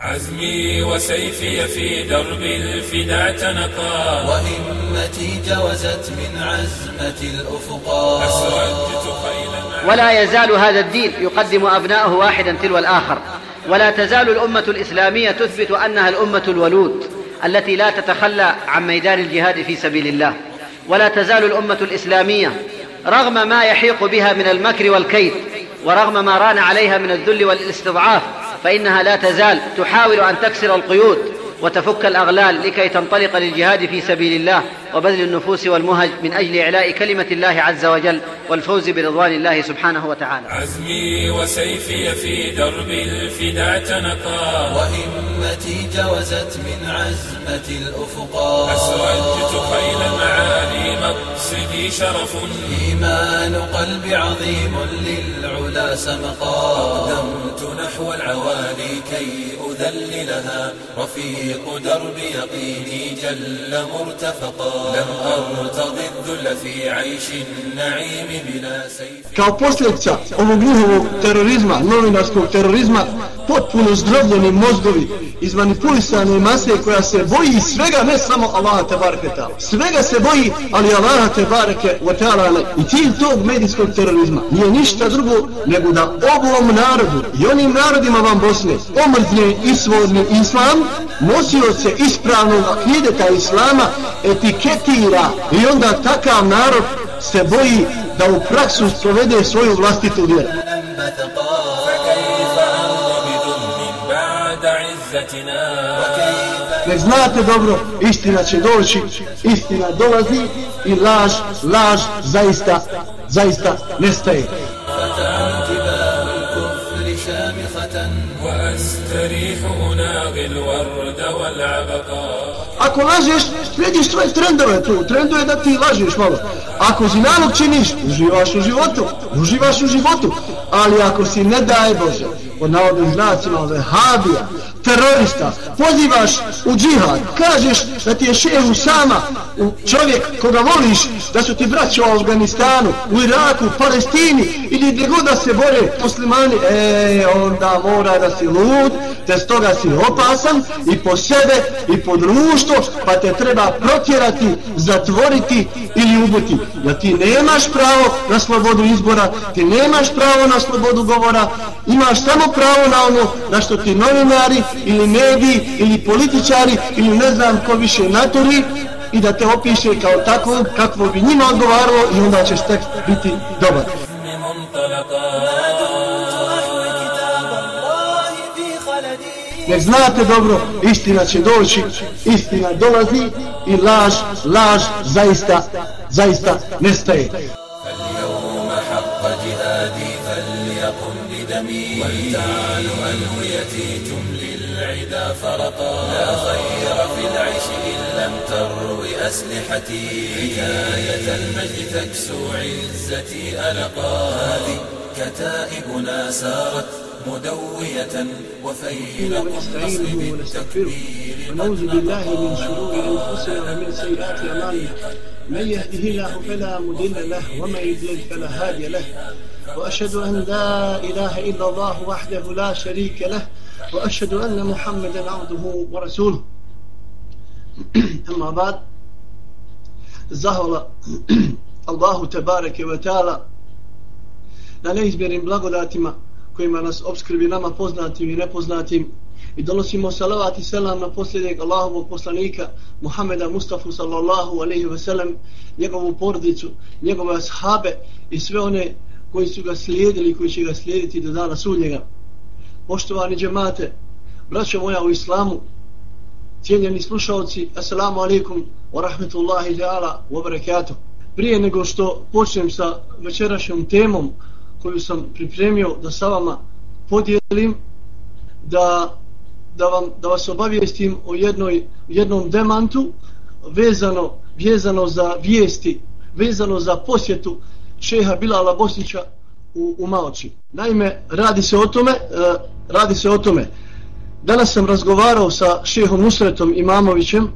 عزمي وسيفي في درب الفدا اعتنقا وهمتي جوزت من عزمة الأفقا ولا يزال هذا الدين يقدم أبناءه واحدا تلو الآخر. ولا تزال الأمة الإسلامية تثبت أنها الأمة الولود التي لا تتخلى عن ميدان الجهاد في سبيل الله. ولا تزال الأمة الإسلامية رغم ما يحيق بها من المكر والكيد ورغم ما ران عليها من الذل والاستضعاف فإنها لا تزال تحاول أن تكسر القيود وتفك الأغلال لكي تنطلق للجهاد في سبيل الله وبذل النفوس والمهج من أجل إعلاء كلمة الله عز وجل والفوز برضوان الله سبحانه وتعالى. عزمي وسيفي في درب الفدا اعتنقا وهمتي جوزت من عزمة الأفقا. أسرجت خيل المعالي مقصدي شرف. إيمان قلبي عظيم للعلا سمقا. أقدمت نحو العوالي كي أذللها رفيق درب يقيني جل مرتفقا لم أرتضي الذل في عيش النعيم بلا سيف Kao posljedica ovog njihovog terorizma, novinarskog terorizma, potpuno zdrobljeni mozgovi, izmanipulisane mase koja se boji svega, ne samo Allaha te bareke ta'ala. Svega se boji, ali Allaha te bareke wa ta'ala ne. I cilj tog medijskog terorizma nije ništa drugo nego da ovom narodu i onim narodima van Bosne omrzne isvorni islam, nosio se ispravnog akideta islama, etiketira i onda takav narod se boji da u praksu sprovede svoju vlastitu vjeru. Ne znate dobro, istina će doći, istina dolazi i laž, laž zaista, zaista nestaje. Ako lažeš, vidiš tvoje trendove tu. Trendo je da ti lažeš malo. Ako zinalog činiš, uživaš u životu. Uživaš u životu. Ali ako si, ne daje Bože, pod navodnim znacima vehabija, terorista, pozivaš u džihad, kažeš da ti je šehu sama, čovjek koga voliš, da su ti braći u Afganistanu, u Iraku, u Palestini, ili gdje god da se bore muslimani, e, onda mora da si lud, te stoga si opasan i po sebe i po društvo, pa te treba protjerati, zatvoriti ili ubuti. Ja ti nemaš pravo na slobodu izbora, ti nemaš pravo na slobodu govora, imaš samo pravo na ono na što ti novinari ili mediji ili političari ili ne znam ko više naturi i da te opiše kao takvog kakvo bi njima odgovaralo i onda ćeš tekst biti dobar. Ne znate dobro, istina će doći, istina dolazi i laž, laž zaista, zaista nestaje. لا خير في العيش إن لم تروي أسلحتي. حكاية المجد تكسو عزتي. ألقا هذه كتائبنا سارت مدوية وفيل النصر بالتكبير ونعوذ بالله من شرور أنفسنا ومن سيئات أعمالنا. من يهده الله فلا مضل له ومن يضلل فلا هادي له. وأشهد أن لا إله إلا الله وحده لا شريك له. واشهد ان محمدا عبده ورسوله اما بعد zahvala Allahu tebareke ve taala na neizmjernim blagodatima kojima nas obskrbi nama poznatim i nepoznatim i donosimo salavat i selam na posljednjeg Allahovog poslanika Muhameda Mustafa sallallahu alaihi ve sellem njegovu porodicu, njegove ashabe i sve one koji su ga slijedili i koji će ga slijediti do dana sudnjega. Poštovani džemate, braćo moja u islamu, cijenjeni slušalci, assalamu alaikum wa rahmetullahi ta'ala wa barakatuh. Prije nego što počnem sa večerašnjom temom koju sam pripremio da sa vama podijelim, da, da, vam, da vas obavijestim o jednoj, jednom demantu vezano, vezano za vijesti, vezano za posjetu šeha Bilala Bosnića u, u Maoči. Naime, radi se o tome, uh, radi se o tome. Danas sam razgovarao sa šehom Nusretom Imamovićem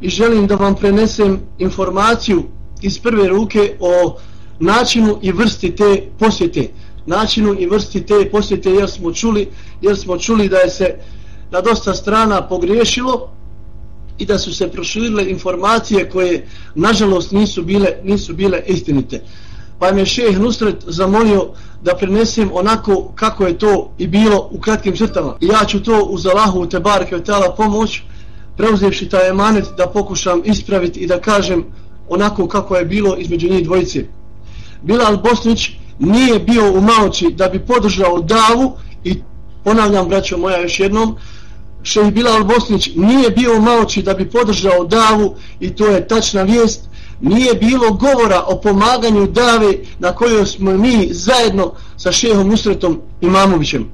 i želim da vam prenesem informaciju iz prve ruke o načinu i vrsti te posjete načinu i vrsti te posjete jer smo čuli jer smo čuli da je se na dosta strana pogriješilo i da su se proširile informacije koje nažalost nisu bile, nisu bile istinite. Pa me šeh Nusret zamolio da prenesem onako kako je to i bilo u kratkim crtama. I ja ću to uz Allahu te barke tala pomoć preuzevši taj emanet da pokušam ispraviti i da kažem onako kako je bilo između njih dvojice. Bilal Bosnić nije bio u Maoči da bi podržao davu i ponavljam braćo moja još jednom Šehi Bilal Bosnić nije bio u Maoči da bi podržao davu i to je tačna vijest nije bilo govora o pomaganju dave na kojoj smo mi zajedno sa šehom Nusretom Imamovićem.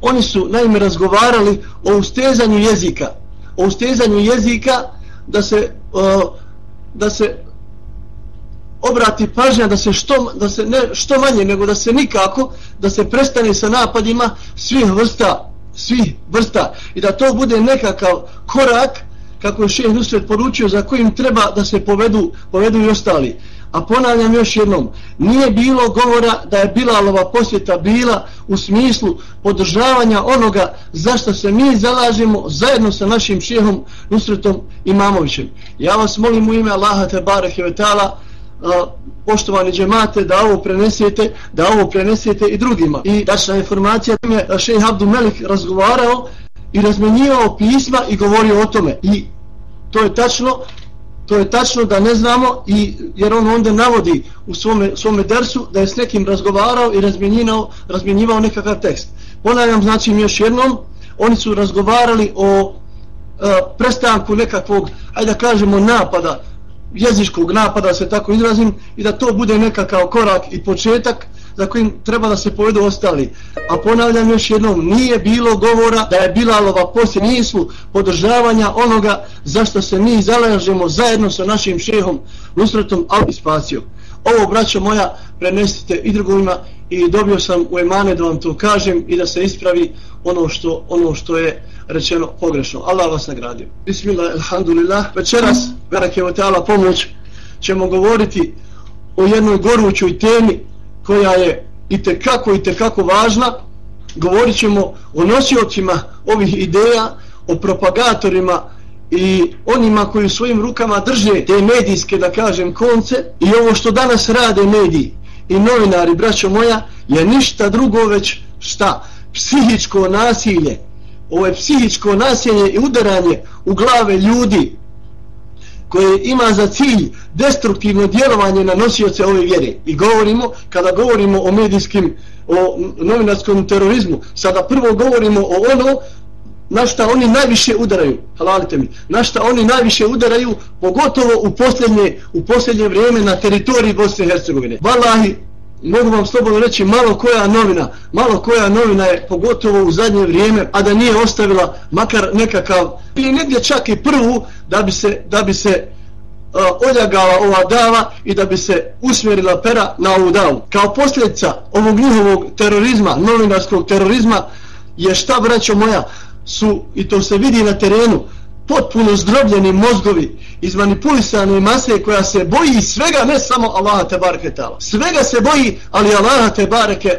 Oni su naime razgovarali o ustezanju jezika. O ustezanju jezika da se, o, da se obrati pažnja da se što da se ne što manje nego da se nikako da se prestane sa napadima svih vrsta svih vrsta i da to bude nekakav korak kako je šeh Nusret poručio za kojim treba da se povedu, povedu i ostali. A ponavljam još jednom, nije bilo govora da je Bilalova posjeta bila u smislu podržavanja onoga zašto se mi zalažemo zajedno sa našim šehom Nusretom Imamovićem. Ja vas molim u ime Allaha te barek poštovani džemate da ovo prenesete da ovo prenesete i drugima i tačna informacija je šejh Abdul Melik razgovarao i razmenjivao pisma i govorio o tome. I to je tačno to je tačno da ne znamo i jer on onda navodi u svome, svome dersu da je s nekim razgovarao i razmenjivao, razmenjivao nekakav tekst. Ponavljam znači još jednom oni su razgovarali o e, prestanku nekakvog ajde da kažemo napada jezičkog napada se tako izrazim i da to bude nekakav korak i početak za kojim treba da se povedu ostali. A ponavljam još jednom, nije bilo govora da je Bilalova poslije nislu podržavanja onoga zašto se mi zalažemo zajedno sa našim šehom Nusretom Al-Ispacijom. Ovo, braćo moja, prenesite i drugovima i dobio sam u emane da vam to kažem i da se ispravi ono što, ono što je rečeno pogrešno. Allah vas nagradio. Bismillah, alhamdulillah. Večeras, verak je pomoć, ćemo govoriti o jednoj gorućoj temi koja je i tekako i tekako važna govorit ćemo o nosiocima ovih ideja o propagatorima i onima koji u svojim rukama drže te medijske da kažem konce. I ovo što danas rade mediji i novinari braćo moja je ništa drugo već šta? Psihičko nasilje. Ovo je psihičko nasilje i udaranje u glave ljudi koje ima za cilj destruktivno djelovanje na nosioce ove vjere. I govorimo, kada govorimo o medijskim, o novinarskom terorizmu, sada prvo govorimo o ono na šta oni najviše udaraju, halalite mi, na šta oni najviše udaraju, pogotovo u posljednje, u posljednje vrijeme na teritoriji Bosne i Hercegovine. Valahi, mogu vam slobodno reći malo koja novina, malo koja novina je pogotovo u zadnje vrijeme, a da nije ostavila makar nekakav, ili negdje čak i prvu, da bi se, da bi se uh, oljagala ova dava i da bi se usmjerila pera na ovu davu. Kao posljedica ovog njihovog terorizma, novinarskog terorizma, je šta, braćo moja, su, i to se vidi na terenu, potpuno zdrobljeni mozgovi izmanipulisane mase koja se boji svega ne samo Allaha te bareke tala svega se boji ali Allaha te bareke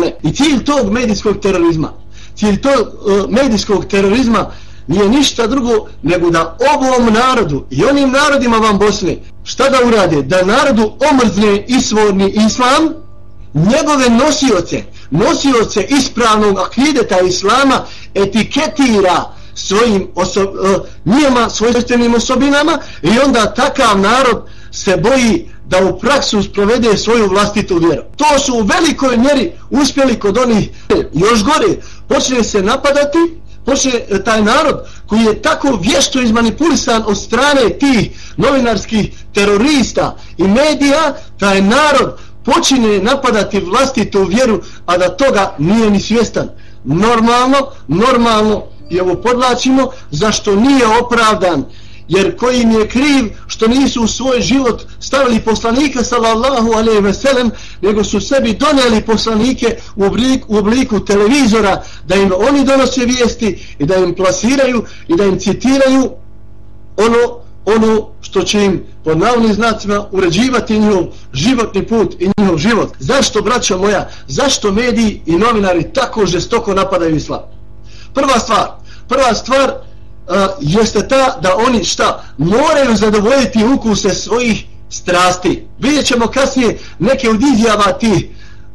ne. I cilj tog medijskog terorizma cilj tog uh, medijskog terorizma nije ništa drugo nego da ovom narodu i onim narodima vam Bosne šta da urade? Da narodu omrzne isvorni islam njegove nosioce nosioce ispravnog akideta islama etiketira svojim oso, uh, e, njima, svojstvenim osobinama i onda takav narod se boji da u praksu sprovede svoju vlastitu vjeru. To su u velikoj mjeri uspjeli kod onih još gore. Počne se napadati, počne e, taj narod koji je tako vješto izmanipulisan od strane tih novinarskih terorista i medija, taj narod počine napadati vlastitu vjeru, a da toga nije ni svjestan. Normalno, normalno, i ovo podlačimo, zašto nije opravdan, jer koji im je kriv što nisu u svoj život stavili poslanika sallallahu alejhi ve sellem nego su sebi donijeli poslanike u obliku, u obliku televizora da im oni donose vijesti i da im plasiraju i da im citiraju ono ono što će im pod navnim znacima uređivati njihov životni put i njihov život. Zašto, braćo moja, zašto mediji i novinari tako žestoko napadaju islam? Prva stvar, prva stvar uh, jeste ta da oni šta moraju zadovoljiti ukuse svojih strasti. Vidjet ćemo kasnije neke od izjava tih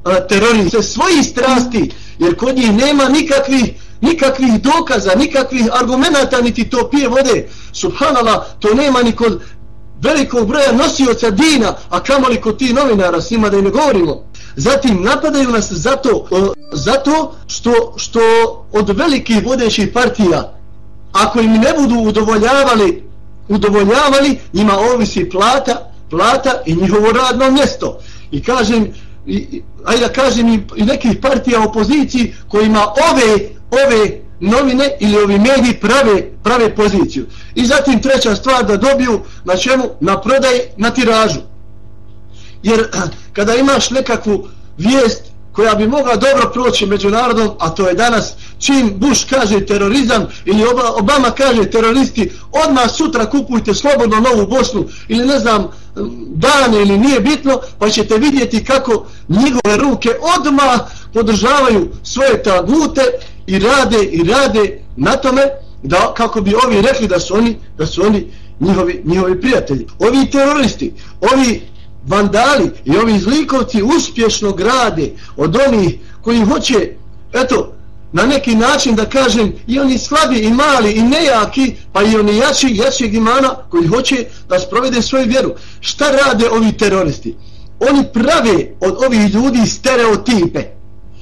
uh, terorista svojih strasti, jer kod njih nema nikakvih nikakvih dokaza, nikakvih argumenta, niti to pije vode. Subhanala, to nema ni kod velikog broja nosioca dina, a kamoli kod ti novinara, s njima da i ne govorimo. Zatim, napadaju nas zato, zato što, što od velikih vodećih partija, ako im ne budu udovoljavali, udovoljavali, njima ovisi plata, plata i njihovo radno mjesto. I kažem, i, ajde da kažem i, i nekih partija opoziciji kojima ove, ove novine ili ovi mediji prave, prave poziciju. I zatim treća stvar da dobiju na čemu? Na prodaj, na tiražu. Jer kada imaš nekakvu vijest koja bi mogla dobro proći međunarodom, a to je danas čim Bush kaže terorizam ili Obama kaže teroristi, odmah sutra kupujte slobodno novu Bosnu ili ne znam, dane ili nije bitno, pa ćete vidjeti kako njegove ruke odmah podržavaju svoje tagute i rade i rade na tome da kako bi ovi rekli da su oni da su oni njihovi, njihovi prijatelji. Ovi teroristi, ovi vandali i ovi zlikovci uspješno grade od onih koji hoće, eto, na neki način da kažem i oni slabi i mali i nejaki pa i oni jači, jačijeg imana koji hoće da sprovede svoju vjeru. Šta rade ovi teroristi? Oni prave od ovih ljudi stereotipe.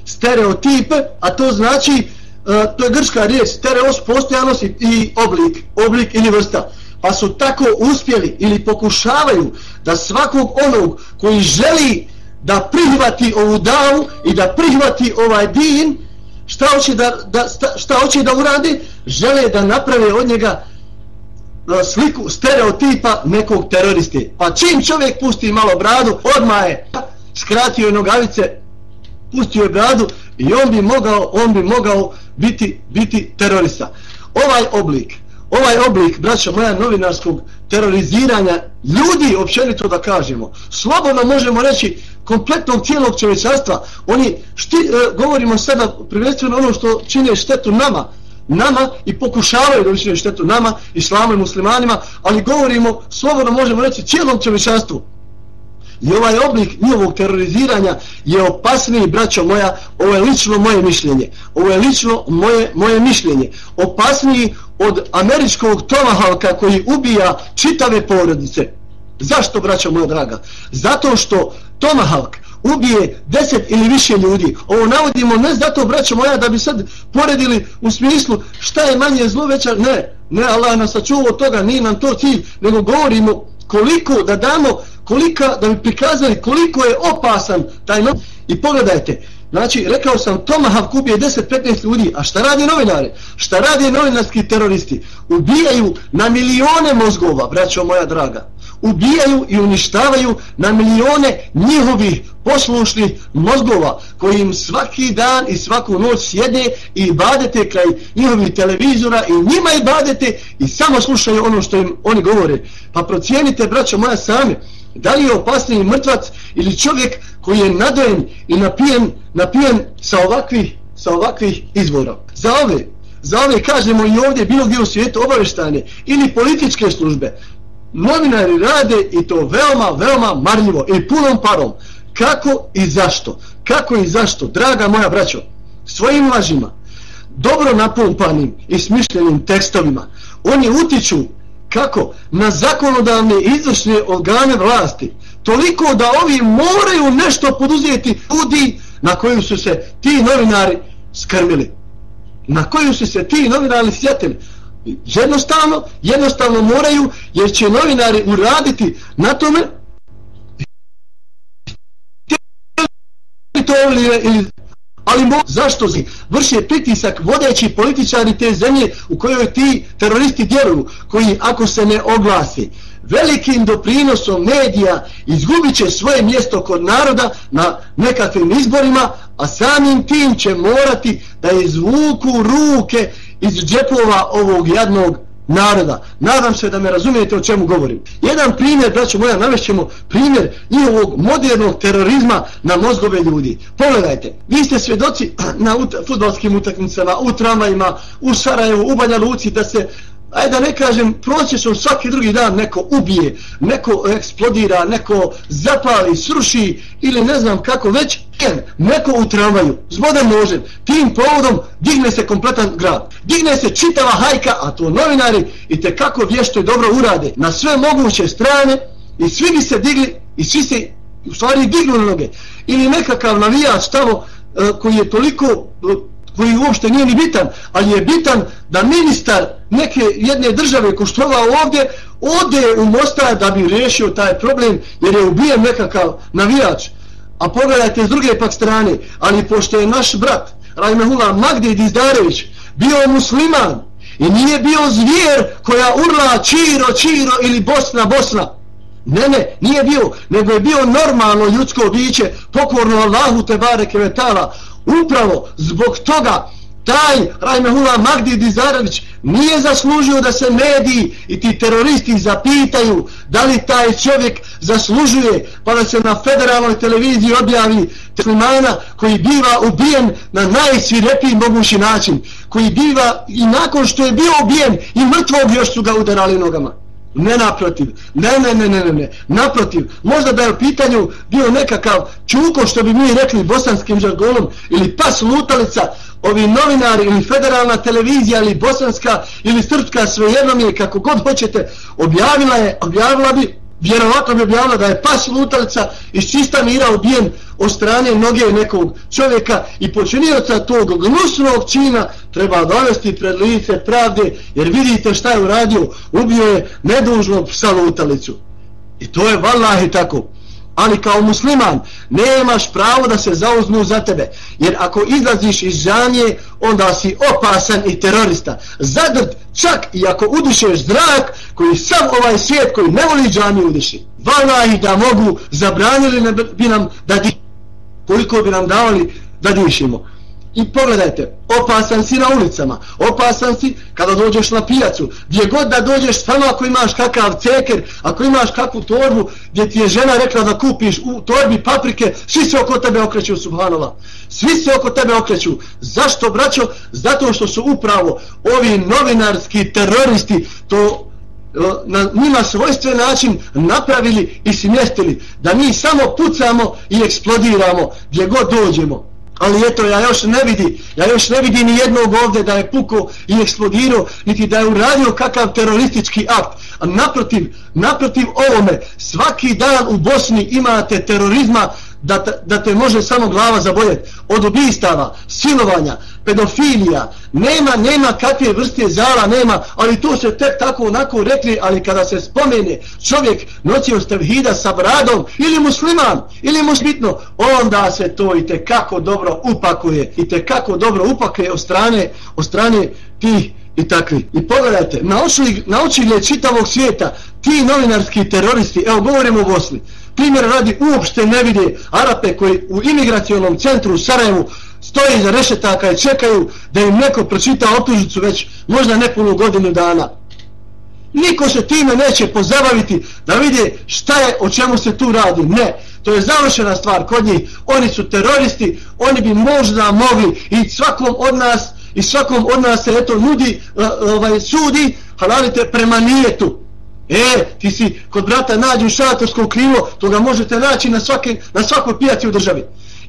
Stereotipe a to znači E, to je grška riječ stereos postojanost i, i oblik oblik ili vrsta. Pa su tako uspjeli ili pokušavaju da svakog onog koji želi da prihvati ovu davu i da prihvati ovaj din šta hoće da, da, šta hoće da uradi? Žele da naprave od njega e, sliku stereotipa nekog teroriste. Pa čim čovjek pusti malo bradu odmah je skratio nogavice pustio je bradu i on bi mogao on bi mogao biti biti terorista ovaj oblik ovaj oblik braća moja novinarskog teroriziranja ljudi općenito da kažemo slobodno možemo reći kompletnog cijelog čovječanstva. oni šti, e, govorimo sada prvenstveno ono što čine štetu nama nama i pokušavaju da učine štetu nama islamu i muslimanima ali govorimo slobodno možemo reći cijelom čovječanstvu i ovaj oblik njihovog teroriziranja je opasniji braćo moja ovo je lično moje mišljenje ovo je lično moje, moje mišljenje opasniji od američkog Tomahawka koji ubija čitave porodice Zašto, braćo moja draga? Zato što Tomahawk ubije deset ili više ljudi. Ovo navodimo ne zato, braćo moja, da bi sad poredili u smislu šta je manje zlo veća. Ne, ne, Allah nas sačuva od toga, nije nam to cilj, nego govorimo koliko da damo, kolika, da bi prikazali koliko je opasan taj novinar. I pogledajte, znači, rekao sam, Tomahawk ubije 10-15 ljudi, a šta radi novinare? Šta radi novinarski teroristi? Ubijaju na milione mozgova, braćo moja draga ubijaju i uništavaju na milione njihovih poslušnih mozgova koji im svaki dan i svaku noć sjede i badete kraj njihovih televizora i njima i badete i samo slušaju ono što im oni govore. Pa procijenite, braćo moja, sami, da li je opasniji mrtvac ili čovjek koji je nadojen i napijen, napijen sa ovakvih, sa ovakvih izvora. Za ove, za ove kažemo i ovdje bilo gdje u svijetu obaveštane ili političke službe, novinari rade i to veoma, veoma marljivo i punom parom. Kako i zašto? Kako i zašto? Draga moja braćo, svojim lažima, dobro napumpanim i smišljenim tekstovima, oni utiču kako? Na zakonodavne izvršne organe vlasti. Toliko da ovi moraju nešto poduzeti ljudi na koju su se ti novinari skrmili. Na koju su se ti novinari sjetili jednostavno, jednostavno moraju, jer će novinari uraditi na tome to ili, ili ali mo, zašto zi? vrše pritisak vodeći političari te zemlje u kojoj ti teroristi djeluju, koji ako se ne oglasi velikim doprinosom medija izgubit će svoje mjesto kod naroda na nekakvim izborima, a samim tim će morati da izvuku ruke iz džepova ovog jadnog naroda. Nadam se da me razumijete o čemu govorim. Jedan primjer, braćo moja, navešćemo primjer njihovog modernog terorizma na mozgove ljudi. Pogledajte, vi ste svjedoci na ut futbolskim utakmicama, u tramvajima, u Sarajevu, u Banja Luci, da se ajde da ne kažem, prosječno svaki drugi dan neko ubije, neko eksplodira, neko zapali, sruši ili ne znam kako već, neko u tramvaju, zbodan nožem, tim povodom digne se kompletan grad. Digne se čitava hajka, a to novinari i te kako vješto i dobro urade na sve moguće strane i svi bi se digli i svi se u stvari dignu na noge. Ili nekakav navijač tamo eh, koji je toliko eh, koji uopšte nije ni bitan, ali je bitan da ministar neke jedne države ko što ovdje ode u Mostar da bi riješio taj problem jer je ubijen nekakav navijač. A pogledajte s druge pak strane, ali pošto je naš brat Rajmehula Magdi Dizdarević bio musliman i nije bio zvijer koja urla Čiro, Čiro ili Bosna, Bosna. Ne, ne, nije bio, nego je bio normalno ljudsko biće, pokorno Allahu Tebare Kevetala, upravo zbog toga taj Rajmehula Magdi Dizarević nije zaslužio da se mediji i ti teroristi zapitaju da li taj čovjek zaslužuje pa da se na federalnoj televiziji objavi Teslimana koji biva ubijen na najsvirepiji mogući način koji biva i nakon što je bio ubijen i mrtvog još su ga udarali nogama ne naprotiv, ne, ne, ne, ne, ne, ne, naprotiv, možda da je u pitanju bio nekakav čuko, što bi mi rekli bosanskim žargonom, ili pas lutalica, ovi novinari, ili federalna televizija, ili bosanska, ili srpska, svejedno mi je, kako god hoćete, objavila je, objavila bi, vjerovatno bi objavila da je pas lutalica iz čista mira ubijen od strane noge nekog čovjeka i počinioca tog gnusnog čina treba dovesti pred lice pravde jer vidite šta je uradio. Ubio je nedužnog psa lutalicu. I to je vallahi tako ali kao musliman nemaš pravo da se zauznu za tebe. Jer ako izlaziš iz žanje onda si opasan i terorista. Zadrt čak i ako udišeš zrak koji sam ovaj svijet koji ne voli džami udiši. Vallahi da mogu zabranili bi nam da di koliko bi nam davali da dišimo. I pogledajte, opasan si na ulicama, opasan si kada dođeš na pijacu, gdje god da dođeš, samo ako imaš kakav ceker, ako imaš kakvu torbu, gdje ti je žena rekla da kupiš u torbi paprike, svi se oko tebe okreću, subhanova. Svi se oko tebe okreću. Zašto, braćo? Zato što su upravo ovi novinarski teroristi to e, na njima svojstven način napravili i smjestili da mi samo pucamo i eksplodiramo gdje god dođemo ali eto ja još ne vidi ja još ne vidi ni jednog ovdje da je puko i eksplodirao niti da je uradio kakav teroristički akt. A naprotiv, naprotiv ovome svaki dan u Bosni imate terorizma da te, da te može samo glava zabojeti od ubistava, silovanja, pedofilija, nema, nema kakve vrste zala, nema, ali to se tek tako onako rekli, ali kada se spomene čovjek noćio stavhida sa bradom, ili musliman, ili musbitno, onda se to i te kako dobro upakuje, i te kako dobro upakuje od strane, od strane tih i takvi. I pogledajte, naučili, naučili je čitavog svijeta, ti novinarski teroristi, evo govorimo o Bosni, primjer radi uopšte ne vide Arape koji u imigracionom centru u Sarajevu stoje za rešetaka i čekaju da im neko pročita optužicu već možda nepunu godinu dana. Niko se time neće pozabaviti da vide šta je, o čemu se tu radi. Ne, to je završena stvar kod njih. Oni su teroristi, oni bi možda mogli i svakom od nas i svakom od nas se eto nudi, e, e, ovaj, sudi, halalite prema nijetu. E, ti si kod brata nađu šatorsko krivo, to ga možete naći na, svake, na svakoj pijaci u državi.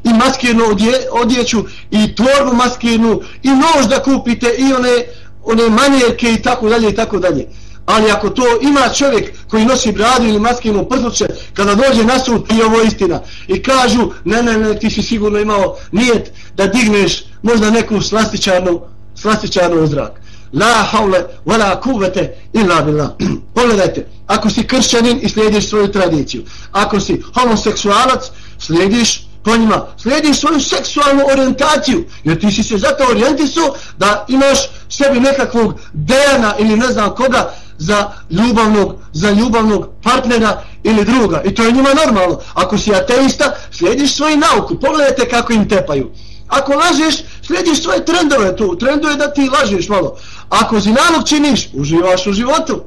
I maskirnu odje, odjeću, i torbu maskirnu, i nož da kupite, i one, one manjerke i tako dalje i tako dalje. Ali ako to ima čovjek koji nosi bradu ili maskirnu przluče, kada dođe na sud, i ovo istina, i kažu, ne, ne, ne, ti si sigurno imao nijet da digneš možda neku slastičarnu, slastičarnu uzrak la haule wala kuvvete illa billah. Pogledajte ako si kršćanin i slijediš svoju tradiciju ako si homoseksualac slijediš po njima slijediš svoju seksualnu orijentaciju jer ti si se zato orijentisu da imaš sebi nekakvog dejana ili ne znam koga za ljubavnog, za ljubavnog partnera ili druga. I to je njima normalno. Ako si ateista slijediš svoju nauku pogledajte kako im tepaju ako lažeš Slijediš svoje trendove tu, trenduje da ti lažeš malo. Ako zinalog činiš, uživaš u životu.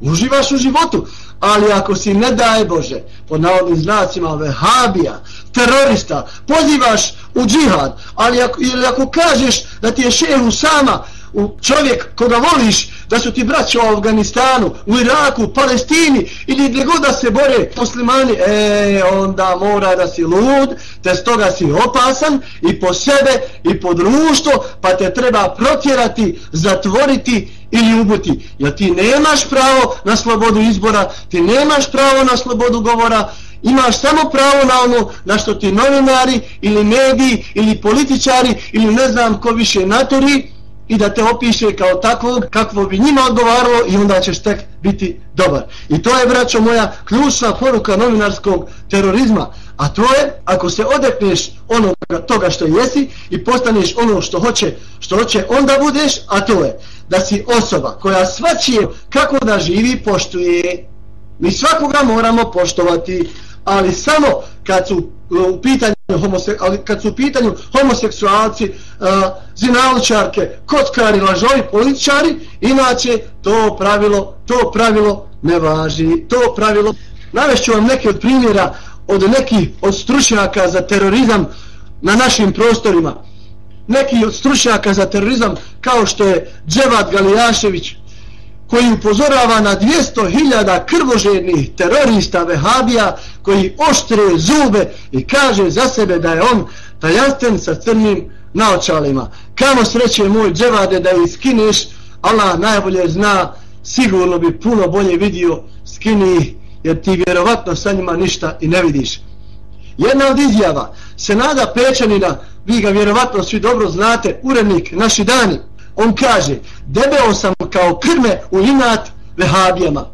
Uživaš u životu. Ali ako si, ne daje Bože, po navodnim znacima vehabija, terorista, pozivaš u džihad, ali ako, ili ako kažeš da ti je šehu sama, u čovjek koga voliš, da su ti braća u Afganistanu, u Iraku, u Palestini ili gdje god da se bore muslimani, e, onda mora da si lud, te stoga si opasan i po sebe i po društvo, pa te treba protjerati, zatvoriti ili ubuti. Jer ti nemaš pravo na slobodu izbora, ti nemaš pravo na slobodu govora, imaš samo pravo na ono na što ti novinari ili mediji ili političari ili ne znam ko više naturi i da te opiše kao takvog kakvo bi njima odgovaralo i onda ćeš tek biti dobar. I to je, braćo moja, ključna poruka novinarskog terorizma. A to je, ako se odekneš onoga toga što jesi i postaneš ono što hoće, što hoće onda budeš, a to je da si osoba koja svačije kako da živi poštuje. Mi svakoga moramo poštovati, ali samo kad su u pitanju homose, ali kad su u pitanju homoseksualci, eh, uh, zinaličarke, kockari, lažovi, političari, inače to pravilo, to pravilo ne važi. To pravilo, navešću vam neke od primjera od nekih od stručnjaka za terorizam na našim prostorima. Neki od stručnjaka za terorizam kao što je Dževat Galijašević, koji upozorava na 200.000 krvožednih terorista Vehabija koji oštre zube i kaže za sebe da je on tajansten sa crnim naočalima. Kamo sreće moj dževade da ih skineš, Allah najbolje zna, sigurno bi puno bolje vidio skini jer ti vjerovatno sa njima ništa i ne vidiš. Jedna od izjava, Senada Pečanina, vi ga vjerovatno svi dobro znate, urednik naši dani, on kaže debeo sam kao krme u inat vehabijama.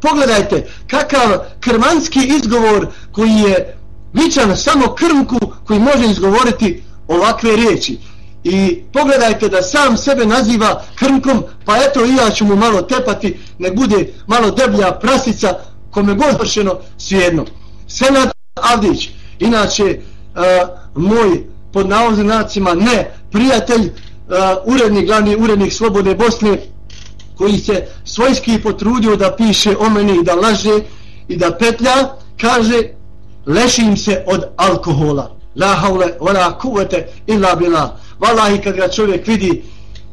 Pogledajte kakav krmanski izgovor koji je vičan samo krmku koji može izgovoriti ovakve riječi. I pogledajte da sam sebe naziva krmkom pa eto i ja ću mu malo tepati nek bude malo deblja prasica kome god vršeno svijedno Senad Avdić inače uh, moj pod navozim ne prijatelj uh, urednik, glavni urednik Slobode Bosne, koji se svojski potrudio da piše o meni i da laže i da petlja, kaže, lešim se od alkohola. La haule, wala kuvete, illa bila. Valahi, kad ga čovjek vidi,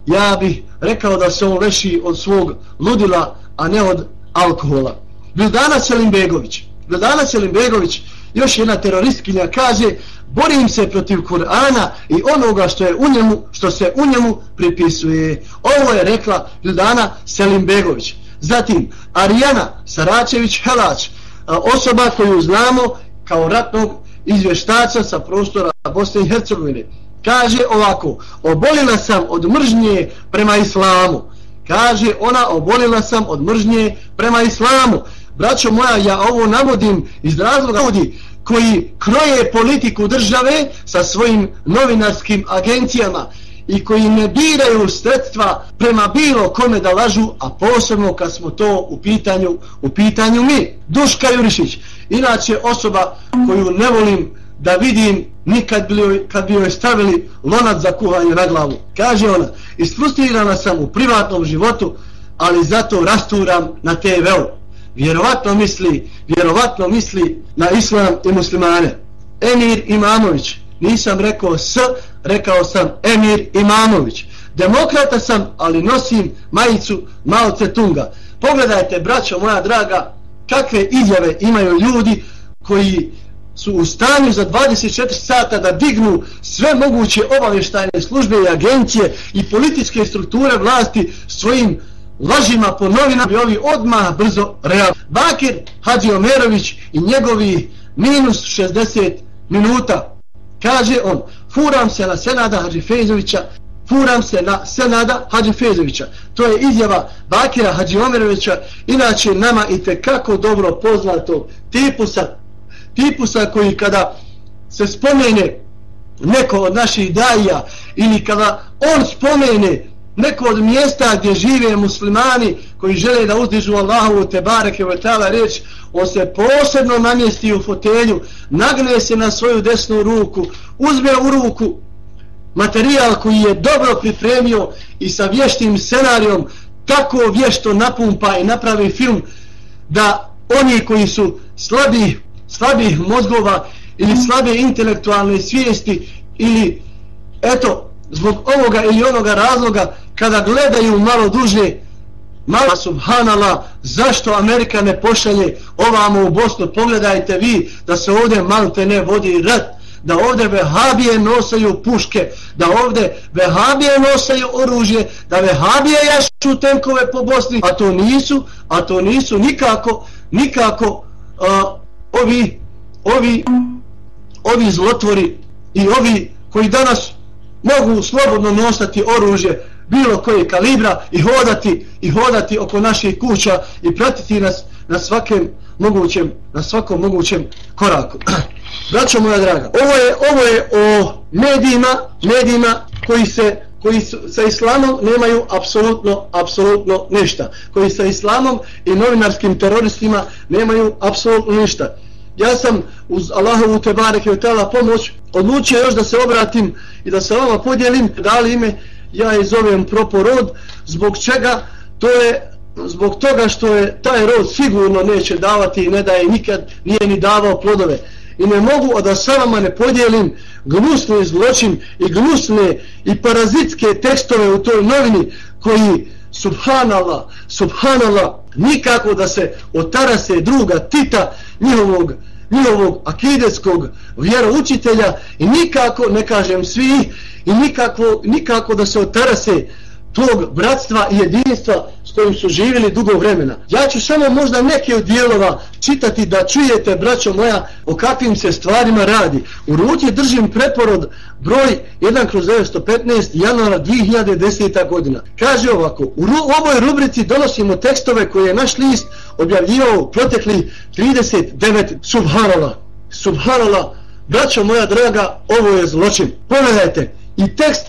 ja bih rekao da se on leši od svog ludila, a ne od alkohola. Bildana Selimbegović. Bildana Selimbegović, još jedna teroristkinja, kaže, borim se protiv Kur'ana i onoga što je u njemu, što se u njemu pripisuje. Ovo je rekla Ljudana Selimbegović. Zatim, Arijana Saračević-Helać, osoba koju znamo kao ratnog izvještača sa prostora Bosne i Hercegovine. Kaže ovako, obolila sam od mržnje prema islamu. Kaže ona, obolila sam od mržnje prema islamu. Braćo moja, ja ovo navodim iz razloga ljudi koji kroje politiku države sa svojim novinarskim agencijama i koji ne biraju sredstva prema bilo kome da lažu, a posebno kad smo to u pitanju, u pitanju mi. Duška Jurišić, inače osoba koju ne volim da vidim nikad bi joj, kad bi joj stavili lonac za kuhanje na glavu. Kaže ona, isfrustrirana sam u privatnom životu, ali zato rasturam na TV-u vjerovatno misli, vjerovatno misli na islam i muslimane. Emir Imamović, nisam rekao S, rekao sam Emir Imamović. Demokrata sam, ali nosim majicu Mao Tunga. Pogledajte, braćo moja draga, kakve izjave imaju ljudi koji su u stanju za 24 sata da dignu sve moguće obavještajne službe i agencije i političke strukture vlasti svojim lažima po novinama i ovi odmah brzo real. Bakir Hadži Omerović i njegovi minus 60 minuta. Kaže on, furam se na Senada Hadži Fejzovića, furam se na Senada Hadži Fejzovića. To je izjava Bakira Hadži Omerovića, inače nama i kako dobro poznato tipusa, tipusa koji kada se spomene neko od naših daija ili kada on spomene neko od mjesta gdje žive muslimani koji žele da uzdižu Allahu te bareke ve taala reč on se posebno namjesti u fotelju nagne se na svoju desnu ruku uzme u ruku materijal koji je dobro pripremio i sa vještim scenarijom tako vješto napumpa i napravi film da oni koji su slabi, slabih mozgova ili slabe intelektualne svijesti ili eto zbog ovoga ili onoga razloga kada gledaju malo duže malo subhanala zašto Amerika ne pošalje ovamo u Bosnu? Pogledajte vi da se ovdje malte ne vodi rat da ovdje vehabije nosaju puške, da ovdje vehabije nosaju oružje, da vehabije jašu tenkove po Bosni, a to nisu, a to nisu nikako, nikako a, ovi, ovi, ovi zlotvori i ovi koji danas mogu slobodno nosati oružje bilo koje kalibra i hodati i hodati oko naših kuća i pratiti nas na svakem mogućem na svakom mogućem koraku. Braćo moja draga, ovo je ovo je o medijima, medijima koji se koji su, sa islamom nemaju apsolutno apsolutno ništa. Koji sa islamom i novinarskim teroristima nemaju apsolutno ništa. Ja sam uz Allahovu te bareke i pomoć odlučio još da se obratim i da se vama podijelim dali ime ja je zovem proporod zbog čega? To je zbog toga što je taj rod sigurno neće davati i ne daje nikad nije ni davao plodove. I ne mogu da sa vama ne podijelim gnusni zločin i gnusne i parazitske tekstove u toj novini koji subhanallah, subhanallah nikako da se otarase druga tita njihovog njihovog akideskog vjeroučitelja i nikako, ne kažem svi, i nikako, nikako da se otarase tog bratstva i jedinstva s kojim su živjeli dugo vremena. Ja ću samo možda neke od dijelova čitati da čujete, braćo moja, o kakvim se stvarima radi. U ruci držim preporod broj 1 kroz 915 januara 2010. godina. Kaže ovako, u ovoj rubrici donosimo tekstove koje je naš list objavljivao protekli 39 subhanala. Subhanala, braćo moja draga, ovo je zločin. Pogledajte, i tekst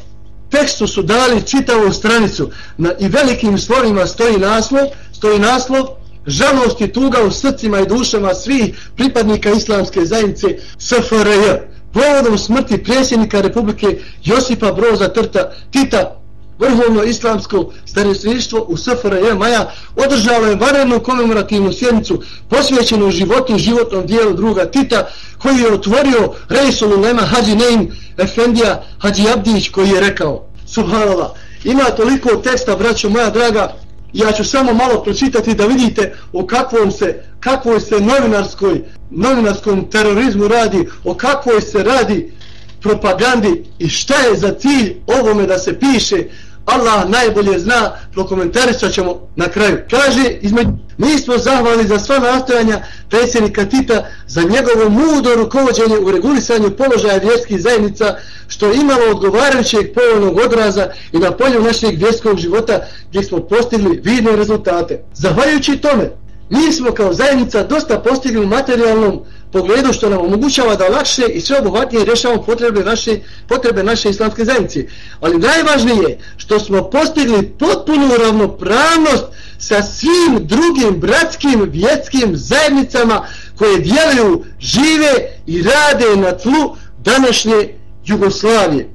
tekstu su dali čitavu stranicu na, i velikim slovima stoji naslov stoji naslov žalost i tuga u srcima i dušama svih pripadnika islamske zajednice SFRJ povodom smrti predsjednika Republike Josipa Broza Trta Tita vrhovno islamsko staresništvo u SFRJ Maja održalo je varednu komemorativnu sjednicu posvećenu životu i životnom dijelu druga Tita koji je otvorio Rejsul Ulema Hadži Neim Efendija Hadži Abdić koji je rekao Subhanallah, ima toliko teksta braćo moja draga ja ću samo malo pročitati da vidite o kakvom se kakvoj se novinarskoj novinarskom terorizmu radi o kakvoj se radi propagandi i šta je za cilj ovome da se piše Allah najbolje zna, prokomentarisat ćemo na kraju. Kaže, između, mi smo zahvali za sva nastojanja predsjednika Tita za njegovo mudo rukovođenje u regulisanju položaja vjerskih zajednica, što je imalo odgovarajućeg povoljnog odraza i na polju našeg vjerskog života gdje smo postigli vidne rezultate. Zahvaljujući tome, mi smo kao zajednica dosta postigli u materijalnom pogledu što nam omogućava da lakše i sve obuhvatnije rješavamo potrebe naše, potrebe naše islamske zajednice. Ali najvažnije što smo postigli potpunu ravnopravnost sa svim drugim bratskim vjetskim zajednicama koje djeluju, žive i rade na tlu današnje Jugoslavije.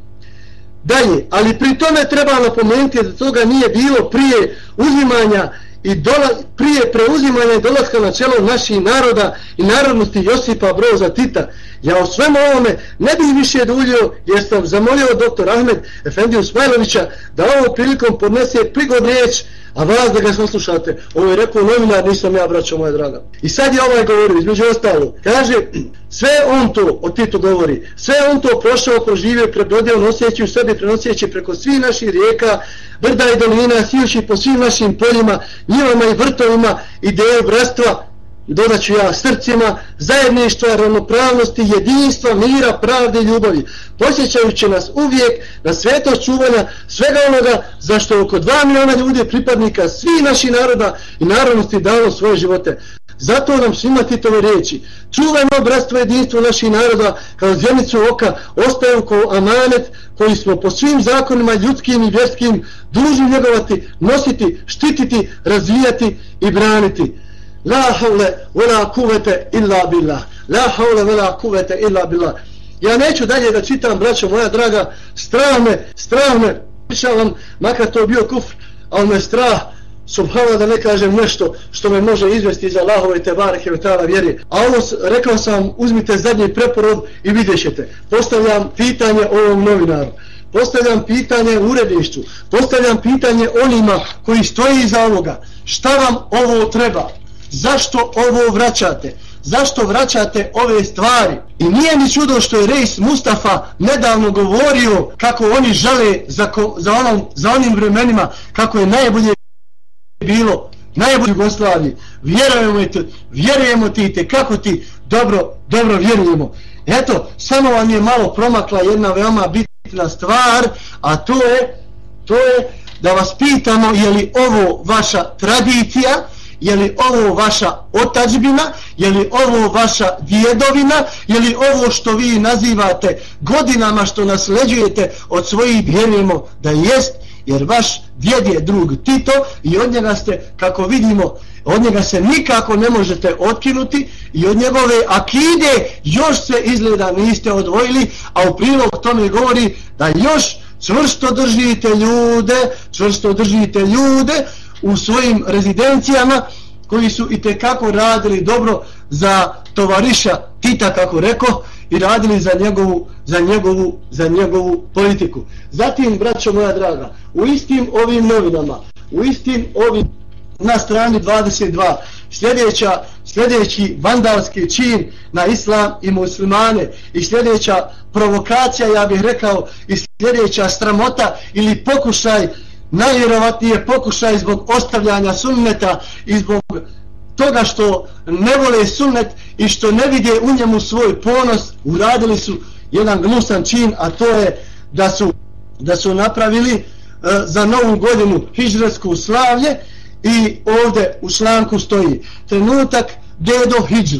Dalje, ali pri tome treba napomenuti da toga nije bilo prije uzimanja i dola, prije preuzimanja i dolaska na čelo naših naroda i narodnosti Josipa Broza Tita. Ja o svemu ovome ne bih više duljio jer sam zamolio doktor Ahmed Efendiju Smajlovića da ovom prilikom podnese prigod riječ a vas da ga saslušate. Ovo je rekao novinar, nisam ja braćo moja draga. I sad je ovaj govorio, između ostalo, kaže, sve on to, o Tito govori, sve on to prošao, proživio, prebrodio, nosjeći u sebi, prenosjeći preko svih naših rijeka, brda i dolina, sijući po svim našim poljima, njivama i vrtovima, ideju bratstva, dodat ću ja srcima, zajedništva, ravnopravnosti, jedinstva, mira, pravde i ljubavi, posjećajući nas uvijek na svetost čuvanja svega onoga zašto oko dva miliona ljudi pripadnika svih naših naroda i narodnosti dalo svoje živote. Zato nam svima titove riječi. Čuvajmo bratstvo jedinstvo naših naroda kao zjenicu oka, ostaju kao amanet koji smo po svim zakonima ljudskim i vjerskim dužni njegovati, nositi, štititi, razvijati i braniti. La haule wala kuvete illa billah. La haule wala kuvete illa billah. Ja neću dalje da čitam, braćo moja draga, strah me, strah me, pričavam, makar to bio kufr, ali me strah, subhala da ne kažem nešto što me može izvesti iz Allahove te Tebareke i Tala vjeri. A ovo rekao sam, uzmite zadnji preporod i vidjet ćete. Postavljam pitanje ovom novinaru. Postavljam pitanje urednišću. Postavljam pitanje onima koji stoji iza ovoga. Šta vam ovo treba? Zašto ovo vraćate? Zašto vraćate ove stvari? I nije ni čudo što je Reis Mustafa nedavno govorio kako oni žele za, ko, za, onom, za onim vremenima kako je najbolje bilo najbolje Jugoslavije. Vjerujemo ti, vjerujemo ti te kako ti dobro, dobro vjerujemo. Eto, samo vam je malo promakla jedna veoma bitna stvar, a to je, to je da vas pitamo je li ovo vaša tradicija, je li ovo vaša otačbina, je li ovo vaša djedovina, je li ovo što vi nazivate godinama što nasleđujete od svojih vjerujemo da jest, jer vaš djed je drug Tito i od njega ste, kako vidimo, od njega se nikako ne možete otkinuti i od njegove akide još se izgleda niste odvojili, a u prilog tome govori da još čvrsto držite ljude, čvrsto držite ljude u svojim rezidencijama koji su i kako radili dobro za tovariša Tita, kako rekao, i radili za njegovu, za njegovu, za njegovu politiku. Zatim, braćo moja draga, u istim ovim novinama, u istim ovim na strani 22, sljedeća, sljedeći vandalski čin na islam i muslimane i sljedeća provokacija, ja bih rekao, i sljedeća stramota ili pokušaj, najvjerovatnije pokušaj zbog ostavljanja sunneta i zbog toga što ne vole sunnet i što ne vide u njemu svoj ponos, uradili su jedan gnusan čin, a to je da su, da su napravili e, za novu godinu hijđarsku slavlje i ovdje u članku stoji trenutak dedo hijđr.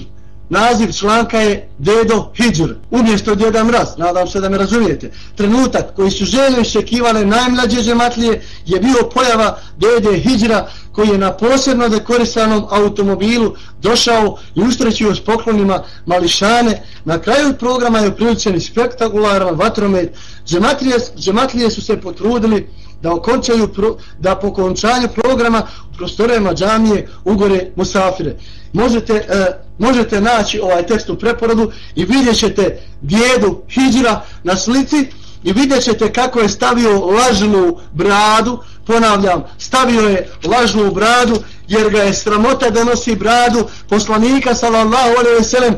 Naziv članka je Dedo Hidžr, umjesto Djeda Mraz, nadam se da me razumijete. Trenutak koji su žene iščekivale najmlađe žematlije je bio pojava Dede Hidžra koji je na posebno dekorisanom automobilu došao i ustrećio s poklonima mališane. Na kraju programa je upriličen spektakularan vatromet. Žematlije, žematlije su se potrudili da okončaju pro, da po okončanju programa u prostorima džamije ugore musafire. Možete, e, možete naći ovaj tekst u preporodu i vidjet ćete djedu Hidžira na slici i vidjet ćete kako je stavio lažnu bradu ponavljam, stavio je lažnu bradu, jer ga je sramota da nosi bradu poslanika, sallallahu alaihi ve sellem,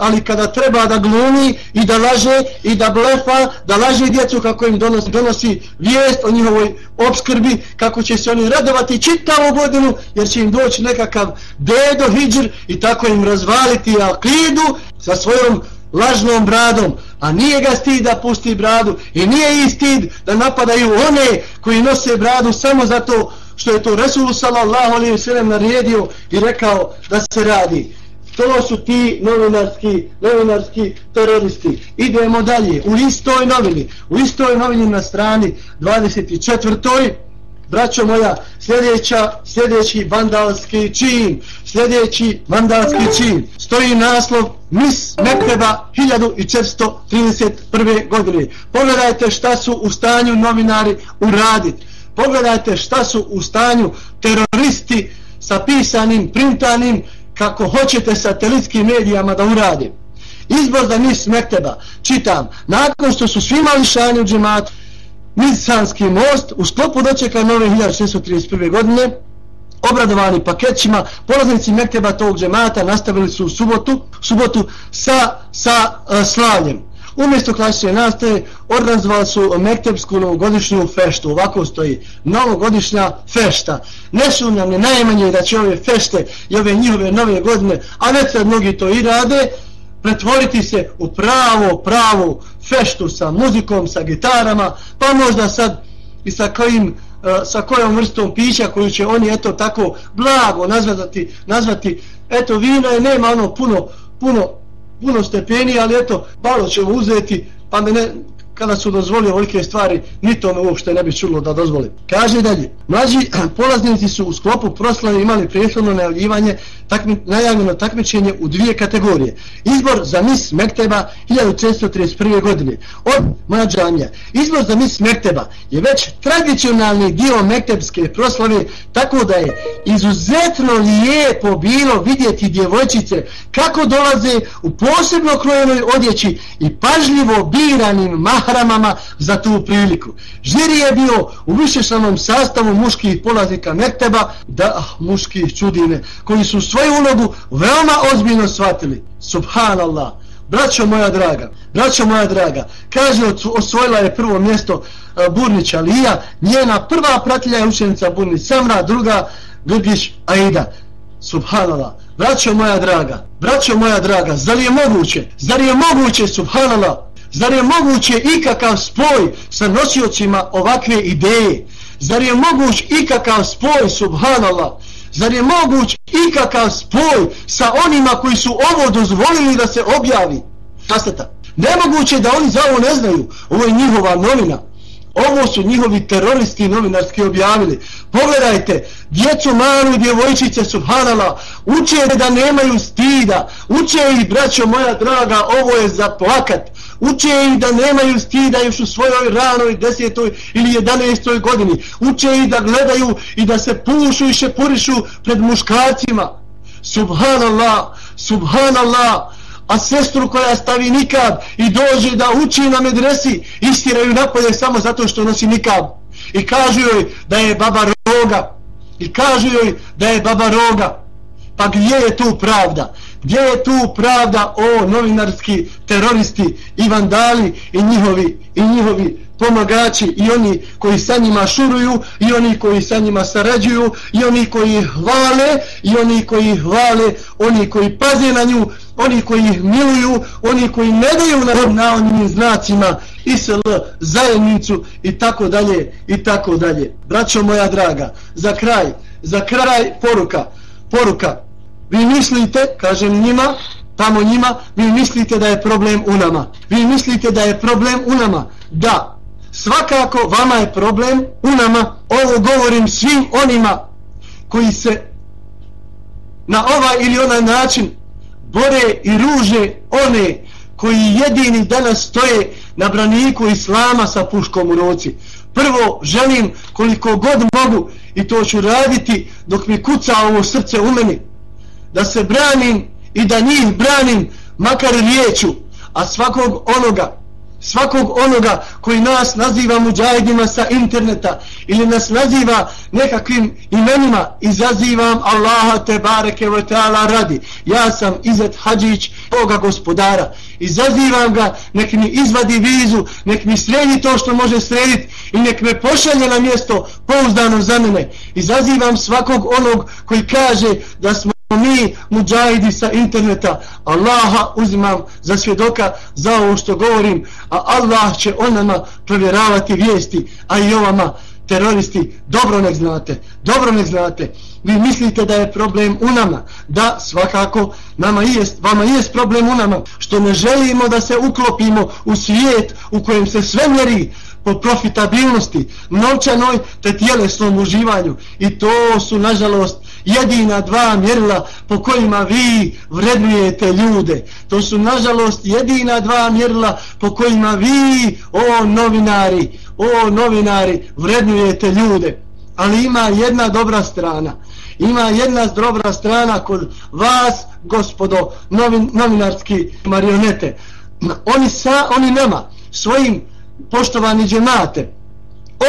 ali kada treba da glumi i da laže i da blefa, da laže djecu kako im donosi, donosi vijest o njihovoj obskrbi, kako će se oni radovati čitavu godinu, jer će im doći nekakav dedo hijđr i tako im razvaliti akidu sa svojom lažnom bradom, a nije ga stid da pusti bradu i nije i stid da napadaju one koji nose bradu samo zato što je to Resul sallallahu alaihi wa sallam naredio i rekao da se radi. To su ti novinarski, novinarski teroristi. Idemo dalje. U istoj novini, u istoj novini na strani 24. Braćo moja, sljedeća, sljedeći vandalski čin, sljedeći vandalski čin, stoji naslov Mis Mekteba 1431. godine. Pogledajte šta su u stanju novinari uraditi. Pogledajte šta su u stanju teroristi sa pisanim, printanim, kako hoćete satelitskim medijama da uradi. Izbor za Mis Mekteba, čitam, nakon što su svi lišani u džematu, Nisanski most u sklopu dočeka nove 1631. godine obradovani pakećima polaznici Mekteba tog džemata nastavili su u subotu, subotu sa, sa e, uh, slavljem umjesto klasične nastave organizovali su Mektebsku novogodišnju feštu ovako stoji novogodišnja fešta ne sumnjam ne najmanje da će ove fešte i ove njihove nove godine a već sad mnogi to i rade pretvoriti se u pravo, pravo feštu sa muzikom, sa gitarama, pa možda sad i sa kojim e, sa kojom vrstom pića koju će oni eto tako blago nazvati, nazvati. Eto vino je nema ono puno puno puno stepeni ali eto malo ćemo uzeti pa da ne, kada su dozvolili ovolike stvari, ni to me uopšte ne bi čulo da dozvoli. Kaže dalje, mlađi polaznici su u sklopu proslave imali prethodno najavljivanje, takmi, najavljeno takmičenje u dvije kategorije. Izbor za mis Mekteba 1431. godine od mlađanja. Izbor za mis Mekteba je već tradicionalni dio Mektebske proslave, tako da je izuzetno lijepo bilo vidjeti djevojčice kako dolaze u posebno krojenoj odjeći i pažljivo biranim mahramama za tu priliku. Žiri je bio u višešanom sastavu muških polaznika Mekteba, da ah, muških čudine, koji su svoju ulogu veoma ozbiljno shvatili. Subhanallah. Braćo moja draga, braćo moja draga, kaže osvojila je prvo mjesto eh, Burnića Lija, njena prva pratilja je učenica Burnić Samra, druga Grgiš Aida. Subhanallah. Braćo moja draga, braćo moja draga, zar je moguće, zar je moguće, subhanallah, zar je moguće ikakav spoj sa nosiocima ovakve ideje, zar je moguć ikakav spoj, subhanallah, zar je moguć ikakav spoj sa onima koji su ovo dozvolili da se objavi, Kasteta. Nemoguće da oni za ovo ne znaju, ovo je njihova novina, Ovo su njihovi teroristi novinarski objavili. Pogledajte, djecu malu i djevojčice subhanala, uče da nemaju stida, uče ih, braćo moja draga, ovo je za plakat. Uče ih da nemaju stida još u svojoj ranoj desetoj ili jedanestoj godini. Uče ih da gledaju i da se pušu i šepurišu pred muškarcima. Subhanallah, subhanallah, a sestru koja stavi nikad i dođe da uči na medresi, istiraju napolje samo zato što nosi nikad. I kažu joj da je baba roga. I kažu joj da je baba roga. Pa gdje je tu pravda? Gdje je tu pravda o novinarski teroristi i vandali i njihovi, i njihovi pomagači i oni koji sa njima šuruju i oni koji sa njima sarađuju i oni koji hvale i oni koji hvale oni koji paze na nju oni koji ih miluju oni koji ne daju na na onim znacima ISL zajednicu i tako dalje i tako dalje. Braćo moja draga za kraj za kraj poruka poruka vi mislite kažem njima tamo njima vi mislite da je problem u nama. Vi mislite da je problem u nama. Da svakako vama je problem u nama, ovo govorim svim onima koji se na ovaj ili onaj način bore i ruže one koji jedini danas stoje na braniku islama sa puškom u roci. Prvo želim koliko god mogu i to ću raditi dok mi kuca ovo srce u meni da se branim i da njih branim makar riječu. A svakog onoga svakog onoga koji nas naziva muđajdima sa interneta ili nas naziva nekakvim imenima izazivam Allaha te bareke ve taala radi. Ja sam Izet Hadžić Boga gospodara. Izazivam ga nek mi izvadi vizu nek mi sredi to što može srediti i nek me pošalje na mjesto pouzdano za mene. Izazivam svakog onog koji kaže da smo mi muđajidi sa interneta. Allaha uzimam za svjedoka za ovo što govorim a Allah će o nama provjeravati vijesti a i ovama teroristi dobro nek znate dobro nek znate. Vi mislite da je problem u nama? Da svakako nama jest, vama jest problem u nama. Što ne želimo da se uklopimo u svijet u kojem se sve mjeri po profitabilnosti novčanoj te tjelesnom uživanju. I to su nažalost jedina dva mjerila po kojima vi vrednujete ljude. To su nažalost jedina dva mjerila po kojima vi, o novinari, o novinari, vrednujete ljude. Ali ima jedna dobra strana. Ima jedna dobra strana kod vas, gospodo, novin, novinarski marionete. Oni, sa, oni nama, svojim poštovani džemate,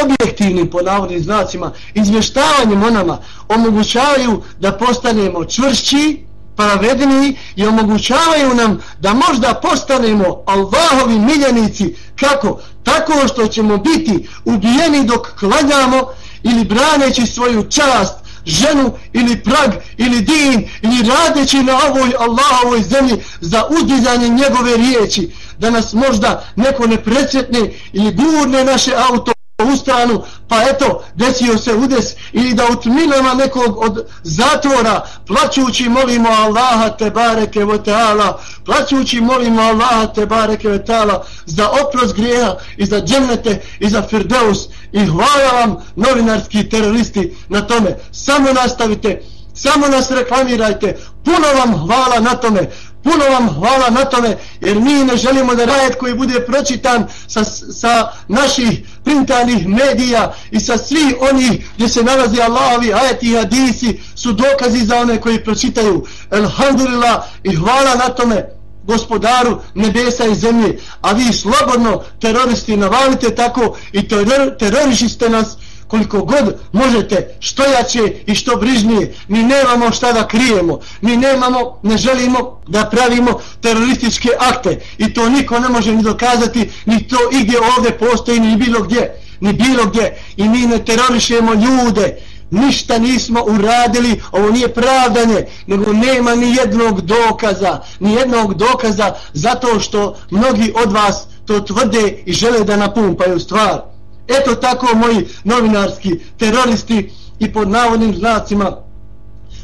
objektivnim po navodnim znacima izvještavanjem o nama omogućavaju da postanemo čvršći pravedniji i omogućavaju nam da možda postanemo Allahovi miljenici kako? Tako što ćemo biti ubijeni dok klanjamo ili braneći svoju čast ženu ili prag ili din ili radeći na ovoj Allahovoj zemlji za uzdizanje njegove riječi da nas možda neko ne presretne ili gurne naše auto u stranu, pa eto, desio se udes ili da u tminama nekog od zatvora, plaćući molimo Allaha te bareke ve taala, plaćući molimo Allaha te bareke Vetaala za oprost grijeha i za džennete i za firdeus i hvala vam novinarski teroristi na tome. Samo nastavite, samo nas reklamirajte, puno vam hvala na tome, puno vam hvala na tome, jer mi ne želimo da rajet koji bude pročitan sa, sa naših printanih medija i sa svi onih gdje se nalazi Allahovi ajeti i hadisi su dokazi za one koji pročitaju. Elhamdulillah i hvala na tome gospodaru nebesa i zemlje, a vi slobodno teroristi navalite tako i teror, terorišiste nas koliko god možete što jače i što brižnije mi nemamo šta da krijemo mi nemamo, ne želimo da pravimo terorističke akte i to niko ne može ni dokazati ni to i gdje ovdje postoji ni bilo gdje ni bilo gdje. I mi ne terorišemo ljude ništa nismo uradili ovo nije pravdanje nego nema ni jednog dokaza ni jednog dokaza zato što mnogi od vas to tvrde i žele da napumpaju stvar. Eto tako moji novinarski teroristi i pod navodnim znacima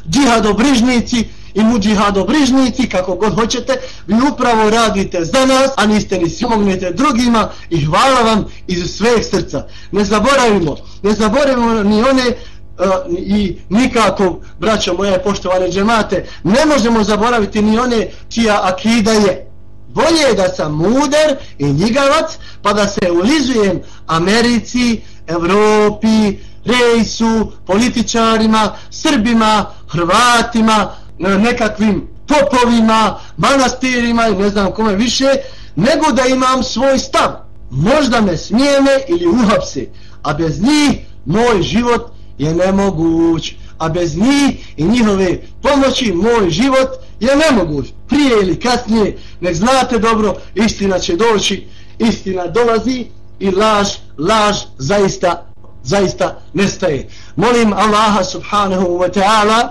džihadobrižnici i muđihadobrižnici, kako god hoćete, vi upravo radite za nas, a niste ni pomognete drugima i hvala vam iz sveg srca. Ne zaboravimo, ne zaboravimo ni one uh, i nikako, braćo moje poštovane džemate, ne možemo zaboraviti ni one čija akida je bolje da sam muder i ljigavac pa da se ulizujem Americi, Evropi, rejsu, političarima, Srbima, Hrvatima, nekakvim popovima, manastirima i ne znam kome više, nego da imam svoj stav. Možda me smijene ili uhapse, a bez njih moj život je nemoguć. A bez njih i njihove pomoći moj život je nemoguć. Prije ili kasnije, nek znate dobro, istina će doći, istina dolazi i laž, laž zaista, zaista nestaje. Molim Allaha subhanahu wa ta'ala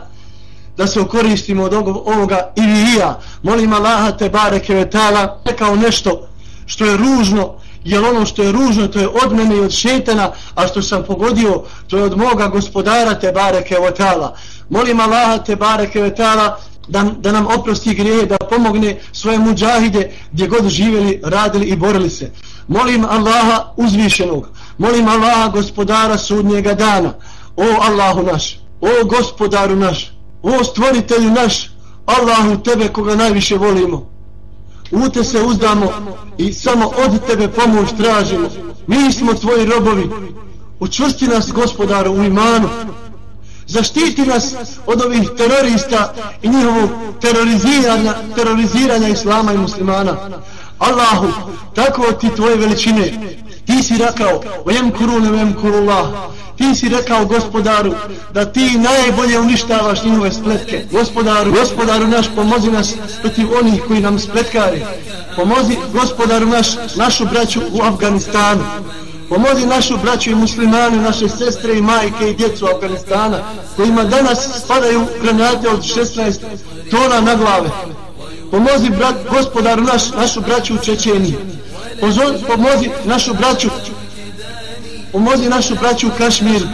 da se okoristimo od ovoga i vi ja. Molim Allaha te bareke wa ta'ala kao nešto što je ružno, jer ono što je ružno to je od mene i od šetana, a što sam pogodio to je od moga gospodara te bareke wa ta'ala. Molim Allaha te bareke wa ta'ala da, da nam oprosti grije, da pomogne svoje muđahide gdje god živjeli, radili i borili se. Molim Allaha uzvišenog, molim Allaha gospodara sudnjega dana, o Allahu naš, o gospodaru naš, o stvoritelju naš, Allahu tebe koga najviše volimo. U te se uzdamo i samo od tebe pomoć tražimo. Mi smo tvoji robovi. Učvrsti nas gospodaru u imanu, zaštiti nas od ovih terorista i njihovog teroriziranja, teroriziranja islama i muslimana. Allahu, tako ti tvoje veličine, ti si rekao, vajem kurune, vajem kurullah, ti si rekao gospodaru, da ti najbolje uništavaš njihove spletke. Gospodaru, gospodaru naš, pomozi nas protiv onih koji nam spletkari. Pomozi gospodaru naš, našu braću u Afganistanu. Pomozi našu braću i muslimane, naše sestre i majke i djecu Afganistana, kojima danas spadaju granate od 16 tona na glave. Pomozi brat, gospodaru naš, našu braću u Čečeniji. Pomozi našu braću pomozi našu braću u Kašmiru,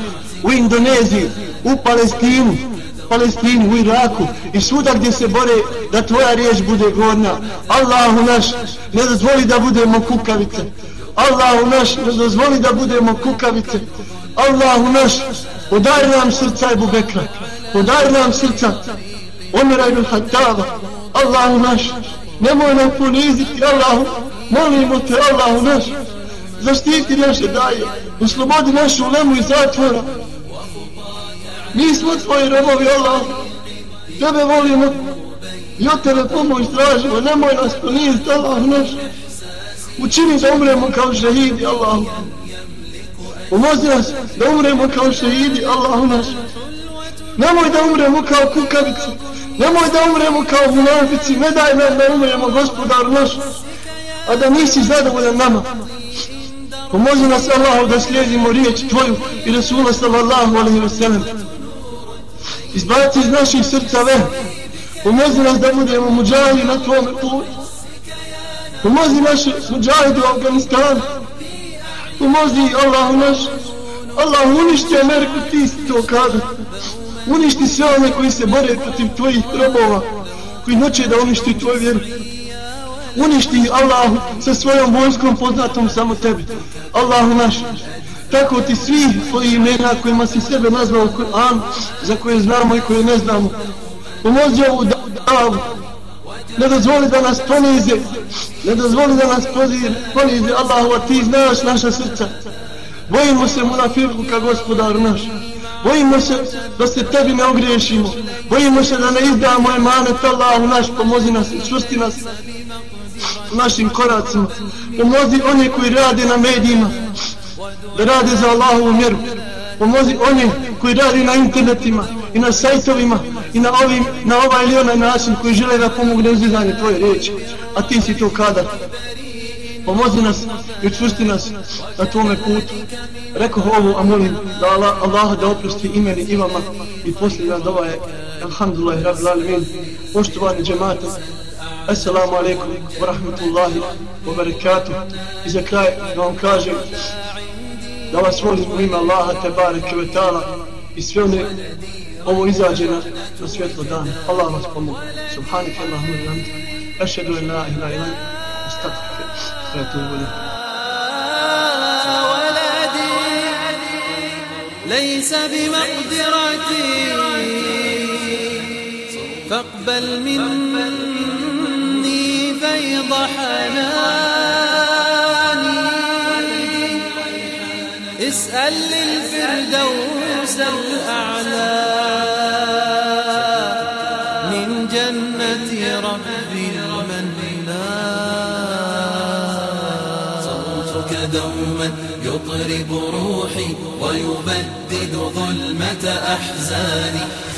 u Indoneziji, u Palestinu, Palestini, u Iraku i svuda gdje se bore da tvoja riječ bude gorna. Allahu naš, ne dozvoli da budemo kukavice. Allahu naš, ne dozvoli da budemo kukavice. Allahu naš, podari nam srca Ebu Bekra, podari nam srca Omera ibn Hattava. Allahu naš, nemoj nam poniziti, Allahu, molimo te, Allahu naš, zaštiti naše daje, Oslobodi našu lemu iz zatvora. Mi smo tvoji robovi, Allah, tebe volimo i od tebe pomoć tražimo, nemoj nas poniziti, Allah naš učini da umremo kao šehidi Allahu. Pomozi nas da umremo kao šehidi Allahu naš. Nemoj da umremo kao kukavici. Nemoj da umremo kao munafici. Ne daj nam da umremo gospodar naš. A da nisi zadovoljan nama. Pomozi nas Allahu da slijedimo riječ tvoju i Rasula sallallahu alaihi wa sallam. Izbaci iz naših srca ve pomozi nas da budemo muđali na tvome putu. Pomozi naše muđajde u Afganistanu. Pomozi Allahu naš. Allah uništi Ameriku, ti si to kada. Uništi sve one koji se bore protiv tvojih robova, koji hoće da uništi tvoju vjeru. Uništi Allahu sa svojom vojskom poznatom samo tebi. Allahu naš. Tako ti svi tvoji imena kojima si sebe nazvao Kur'an, za koje znamo i koje ne znamo. Pomozi ovu davu. Ne dozvoli da nas ponize. Ne dozvoli da nas ponize. Allahu, a ti znaš naša srca. Bojimo se ka gospodar naš. Bojimo se da se tebi ne ogriješimo. Bojimo se da ne izdamo emanet Allahu naš. Pomozi nas i čusti nas u našim koracima. Pomozi one koji rade na medijima. Da rade za Allahovu mjeru. Pomozi one koji rade na internetima i na sajtovima i na, ovim, na ovaj ili onaj način koji žele da pomogne uzizanje tvoje riječi. A ti si to kadar pomozi nas i učvrsti nas na tvome putu. Rekao ovo, a molim da Allah, Allah da oprosti imeni i vama i posljedna dova je Alhamdulillah, Rabbil Alamin, poštovani džemate, Assalamu alaikum wa rahmatullahi wa barakatuh. I za kraj da vam kažem da vas volim u ime Allaha te bareke i sve one قوموا إذا جنت نسيت ودان الله ما تقوموا سبحانك اللهم وبحمدك أشهد أن لا إله إلا أنت أستغفرك وأتوب إليك ليس بمقدرتي. فاقبل مني يطرب روحي ويبدد ظلمة أحزاني.